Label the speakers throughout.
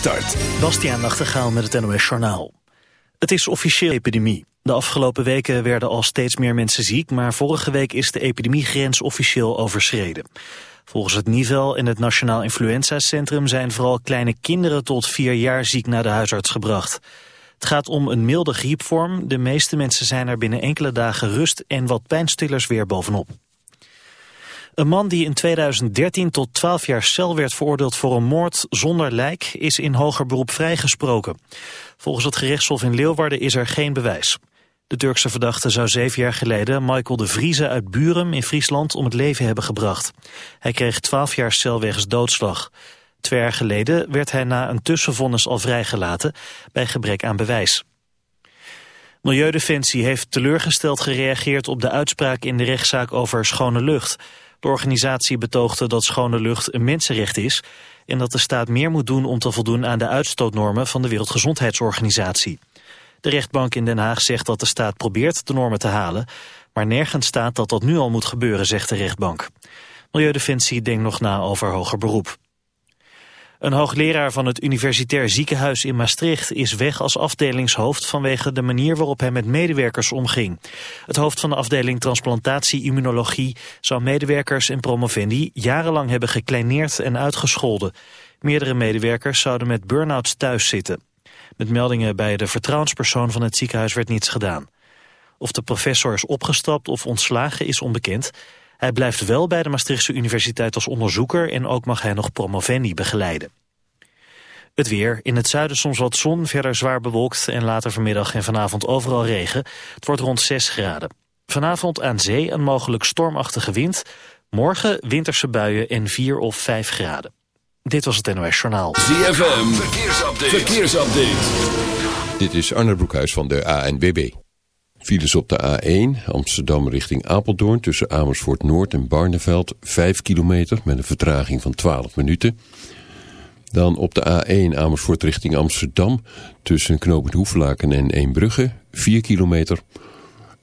Speaker 1: start.
Speaker 2: Bastiaan Nachtegaal met het NOS Journaal. Het is officieel epidemie. De afgelopen weken werden al steeds meer mensen ziek... maar vorige week is de epidemiegrens officieel overschreden. Volgens het NIVEL en het Nationaal Influenza-centrum... zijn vooral kleine kinderen tot vier jaar ziek naar de huisarts gebracht. Het gaat om een milde griepvorm. De meeste mensen zijn er binnen enkele dagen rust... en wat pijnstillers weer bovenop. Een man die in 2013 tot 12 jaar cel werd veroordeeld voor een moord zonder lijk is in hoger beroep vrijgesproken. Volgens het gerechtshof in Leeuwarden is er geen bewijs. De Turkse verdachte zou zeven jaar geleden Michael de Vrieze uit Burum in Friesland om het leven hebben gebracht. Hij kreeg 12 jaar cel wegens doodslag. Twee jaar geleden werd hij na een tussenvonnis al vrijgelaten bij gebrek aan bewijs. Milieudefensie heeft teleurgesteld gereageerd op de uitspraak in de rechtszaak over schone lucht. De organisatie betoogde dat schone lucht een mensenrecht is... en dat de staat meer moet doen om te voldoen aan de uitstootnormen van de Wereldgezondheidsorganisatie. De rechtbank in Den Haag zegt dat de staat probeert de normen te halen... maar nergens staat dat dat nu al moet gebeuren, zegt de rechtbank. Milieudefensie denkt nog na over hoger beroep. Een hoogleraar van het Universitair Ziekenhuis in Maastricht is weg als afdelingshoofd vanwege de manier waarop hij met medewerkers omging. Het hoofd van de afdeling transplantatie-immunologie zou medewerkers en promovendi jarenlang hebben gekleineerd en uitgescholden. Meerdere medewerkers zouden met burn-outs thuis zitten. Met meldingen bij de vertrouwenspersoon van het ziekenhuis werd niets gedaan. Of de professor is opgestapt of ontslagen is onbekend. Hij blijft wel bij de Maastrichtse Universiteit als onderzoeker en ook mag hij nog promovendi begeleiden. Het weer. In het zuiden soms wat zon, verder zwaar bewolkt en later vanmiddag en vanavond overal regen. Het wordt rond 6 graden. Vanavond aan zee een mogelijk stormachtige wind. Morgen winterse buien en 4 of 5 graden. Dit was het NOS Journaal.
Speaker 1: ZFM. Verkeersupdate. Verkeersupdate.
Speaker 3: Dit is Arne Broekhuis van de ANWB. Files op de A1 Amsterdam richting Apeldoorn tussen Amersfoort Noord en Barneveld 5 kilometer met een vertraging van 12 minuten. Dan op de A1 Amersfoort richting Amsterdam tussen Knopend Hoeflaken en Eembrugge 4 kilometer.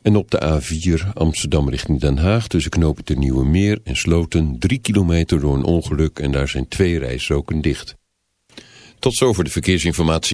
Speaker 3: En op de A4 Amsterdam richting Den Haag tussen Knopend de Nieuwe Meer en Sloten 3 kilometer door een ongeluk en daar zijn twee rijstroken dicht. Tot zover de verkeersinformatie.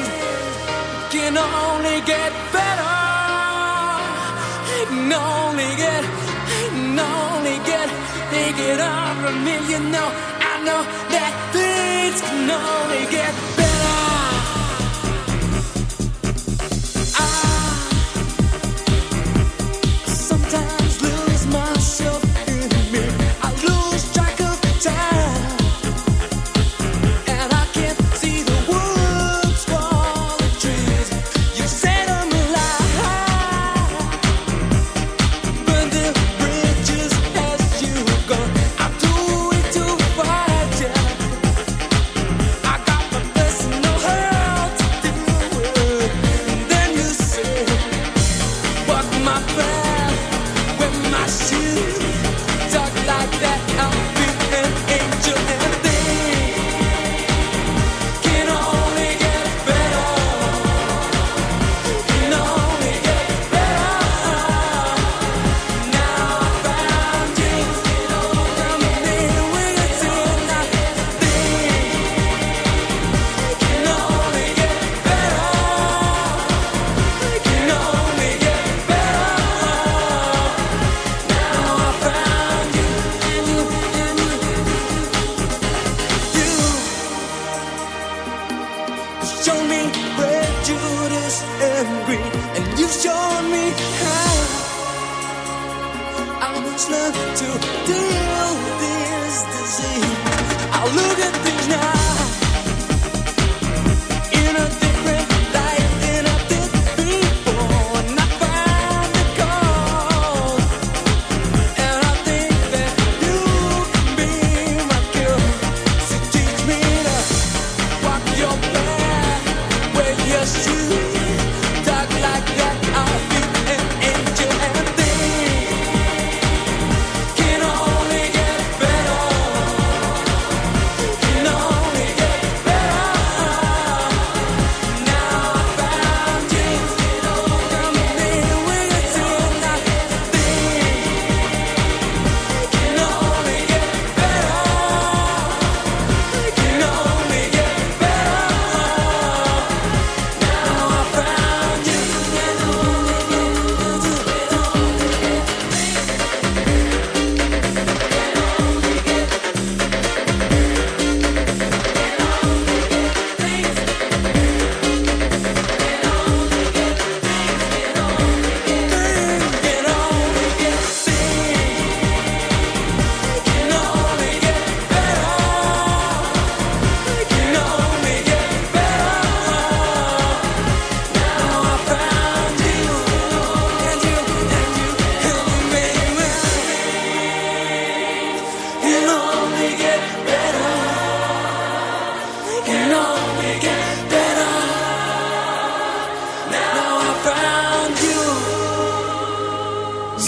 Speaker 4: can only get better. It can only get, it can only get, they get over me. You know, I know that things can only get better.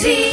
Speaker 4: see.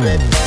Speaker 4: Red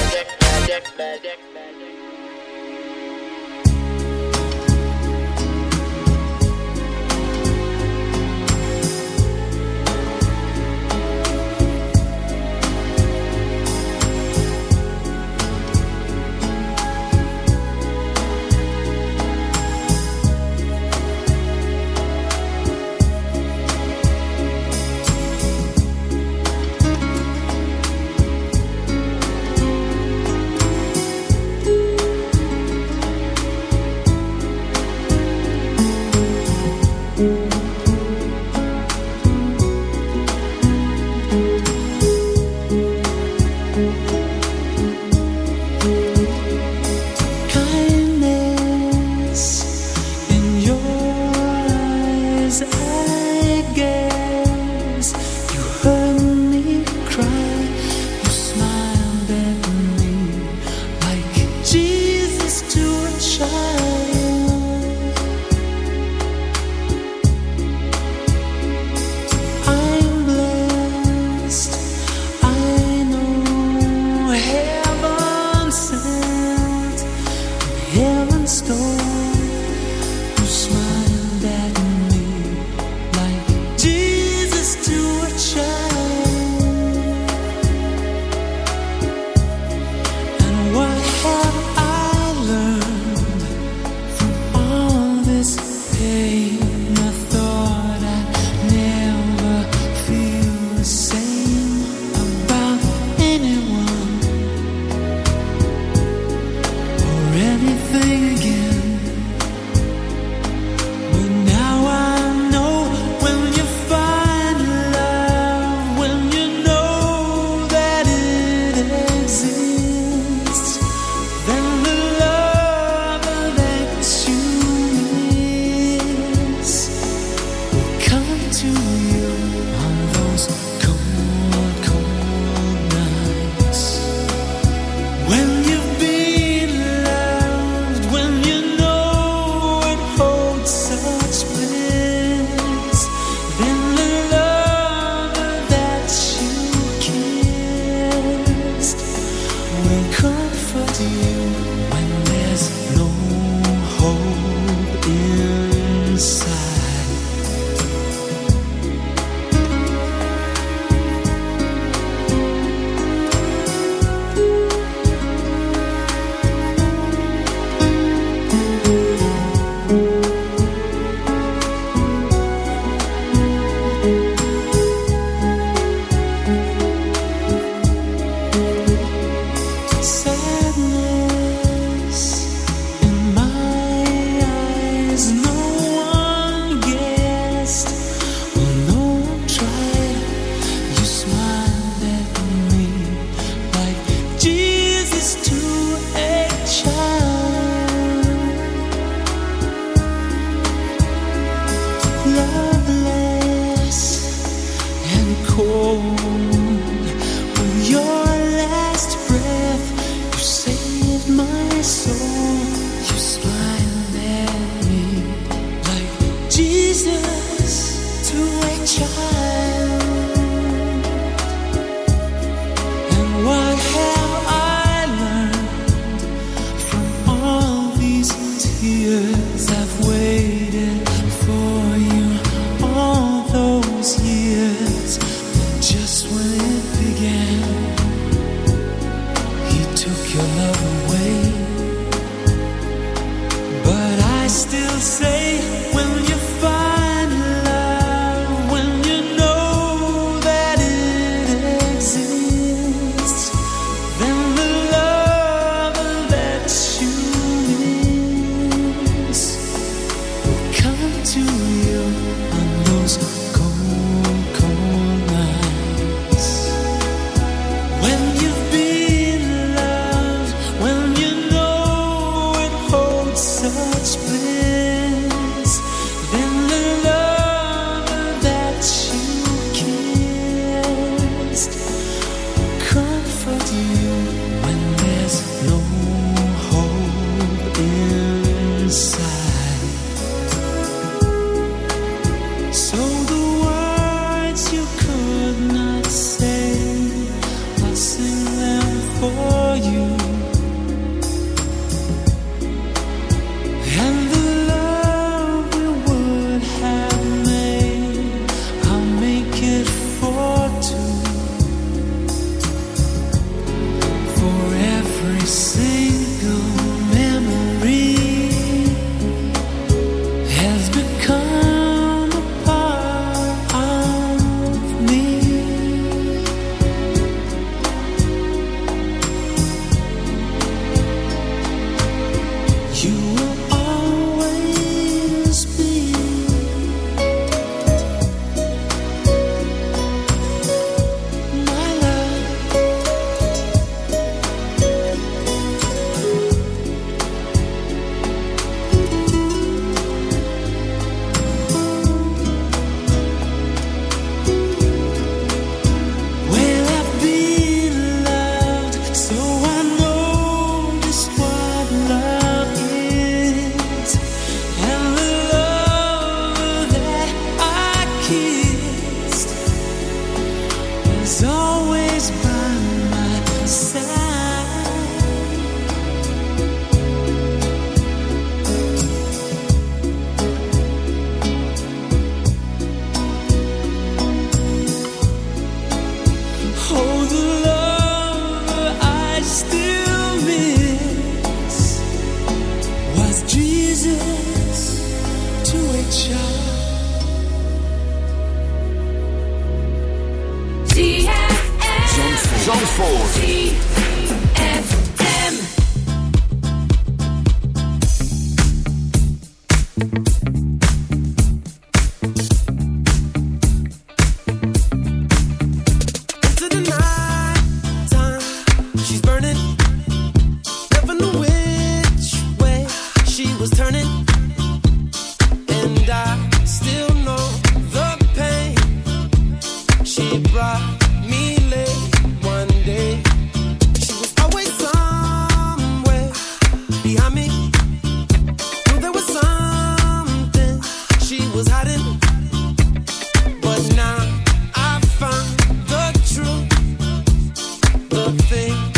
Speaker 4: something.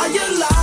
Speaker 4: now you
Speaker 5: lie.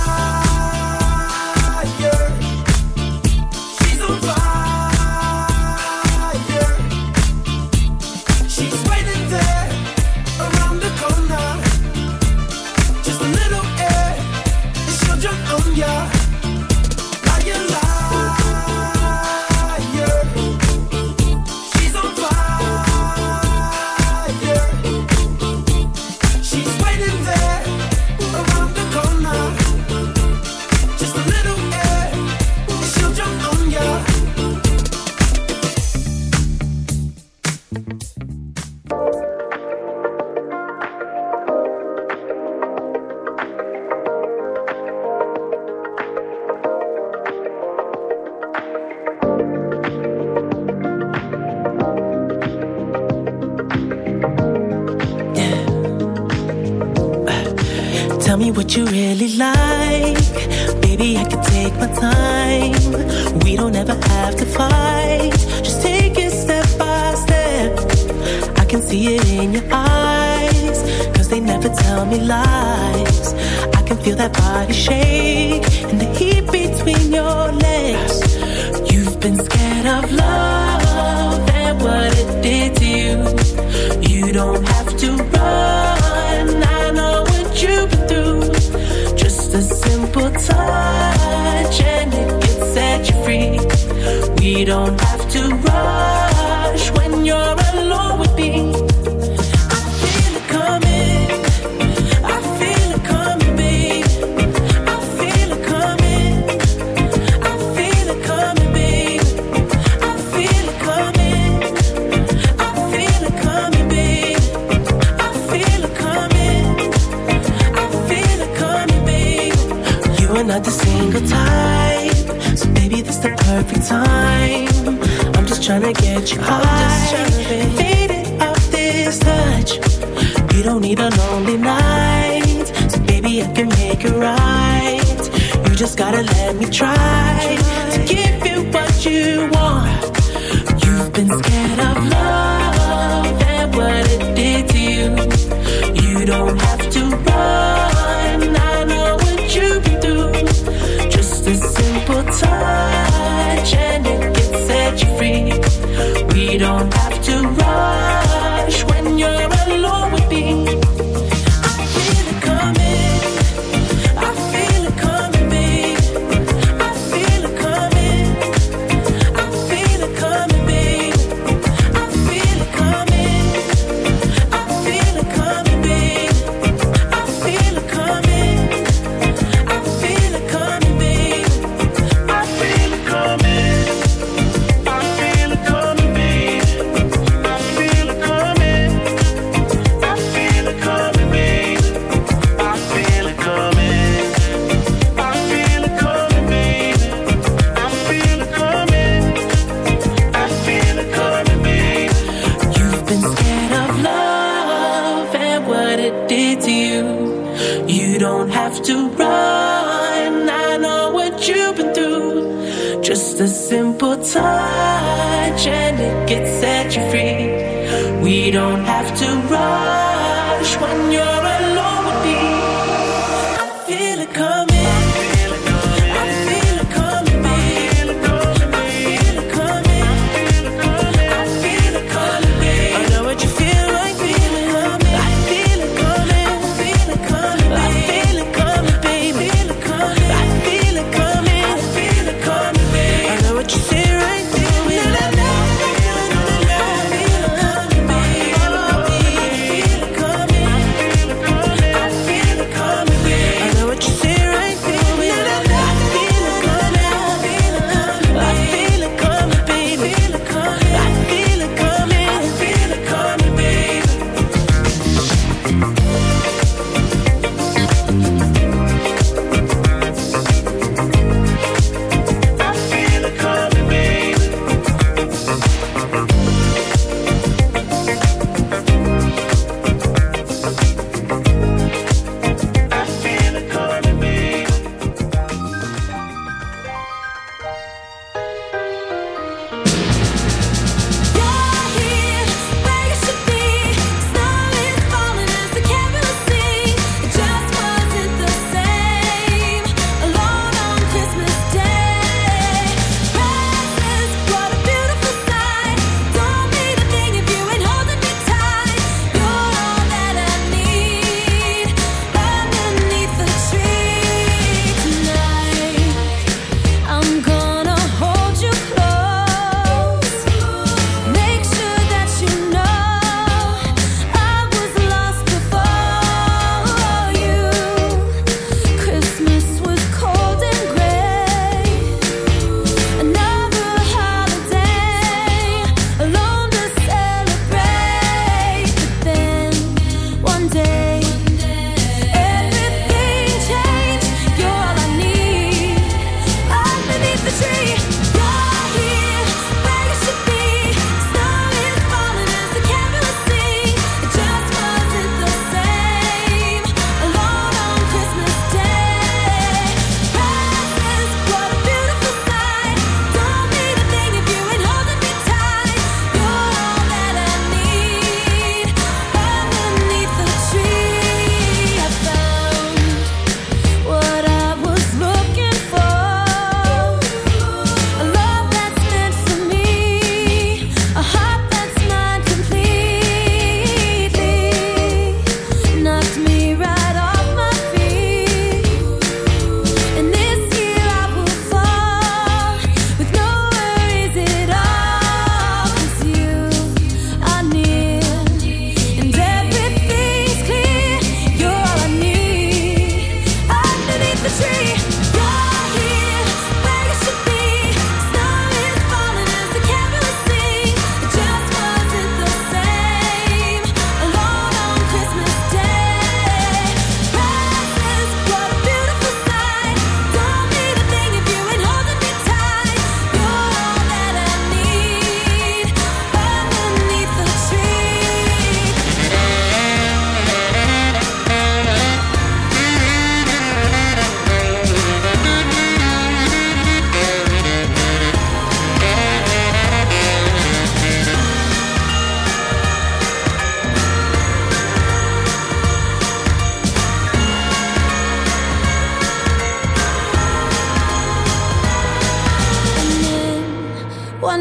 Speaker 5: 好啦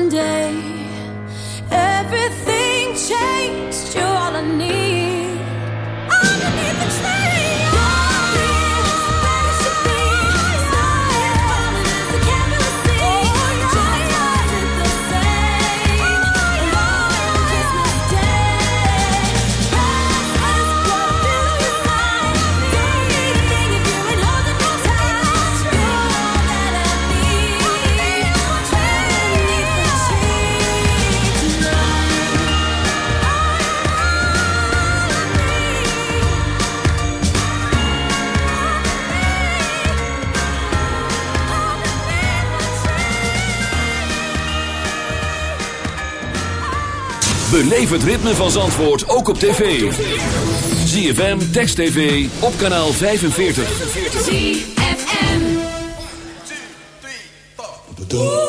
Speaker 5: someday
Speaker 1: Beleef het ritme van Zandvoort ook op tv. ZFM, Text TV, op kanaal 45.
Speaker 6: ZFM.
Speaker 7: 1, 2, 3, 4.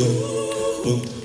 Speaker 7: boom, boom.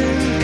Speaker 8: listen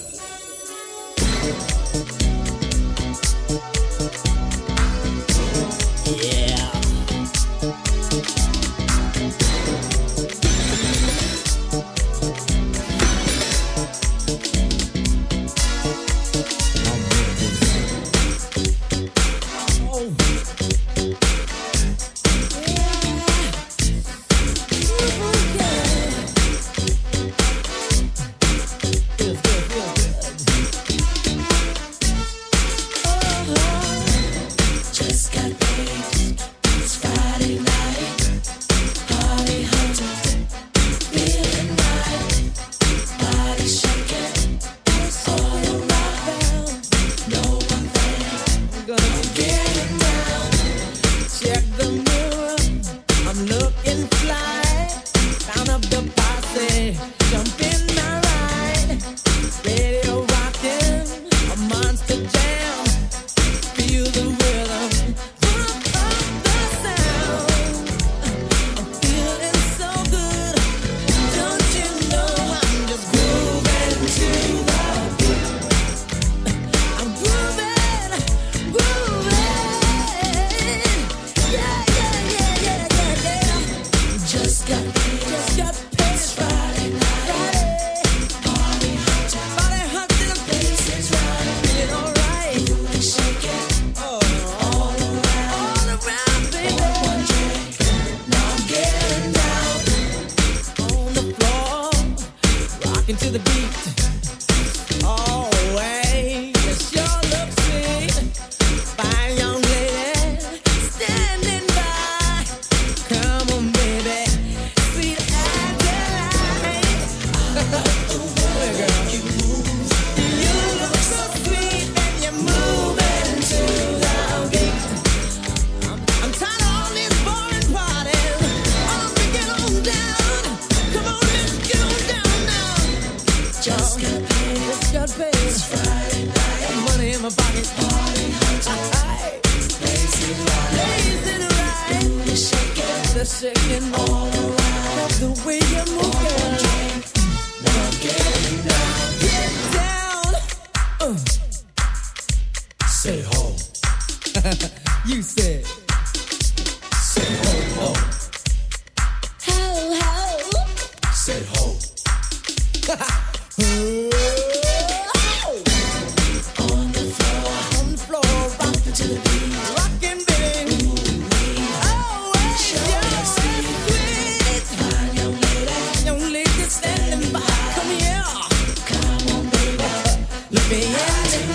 Speaker 6: Just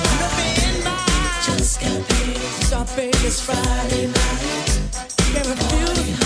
Speaker 6: got paid. It's
Speaker 9: our
Speaker 6: biggest Friday night.
Speaker 1: Can't few.